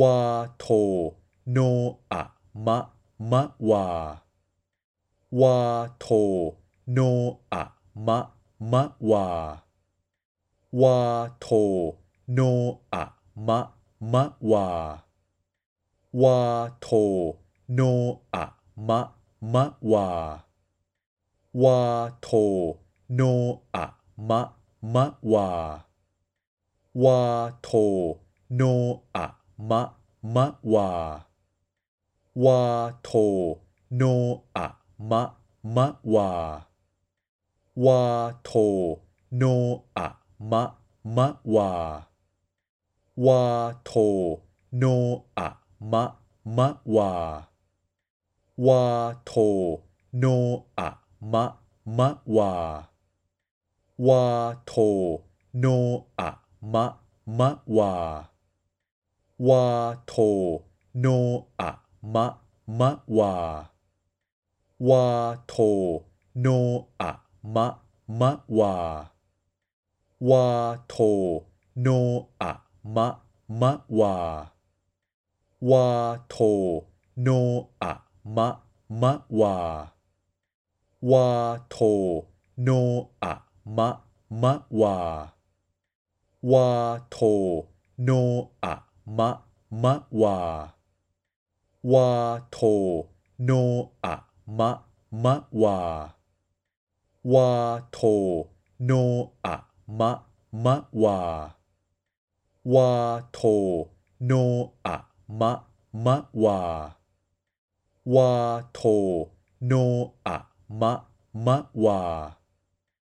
วาโท โนอะมะ มะวา วาโท โนอะมะ มะวา วาโท โนอะมะ มะวา วาโท โนอะมะ มะวา วาโท โนอะมะ มะวา วาโท โนอะ มะมะวา วาโท โนอะมะมะวา วาโท โนอะมะมะวา วาโท โนอะมะมะวา วาโท โนอะมะมะวา วาโท โนอะมะมะวา วาโท โนอะมะ มะวา วาโท โนอะมะ มะวา วาโท โนอะมะ มะวา วาโท โนอะมะ มะวา วาโท โนอะมะ มะวา วาโท โนอะ มะมะวา วาโท โนอะมะมะวา วาโท โนอะมะมะวา วาโท โนอะมะมะวา วาโท โนอะมะมะวา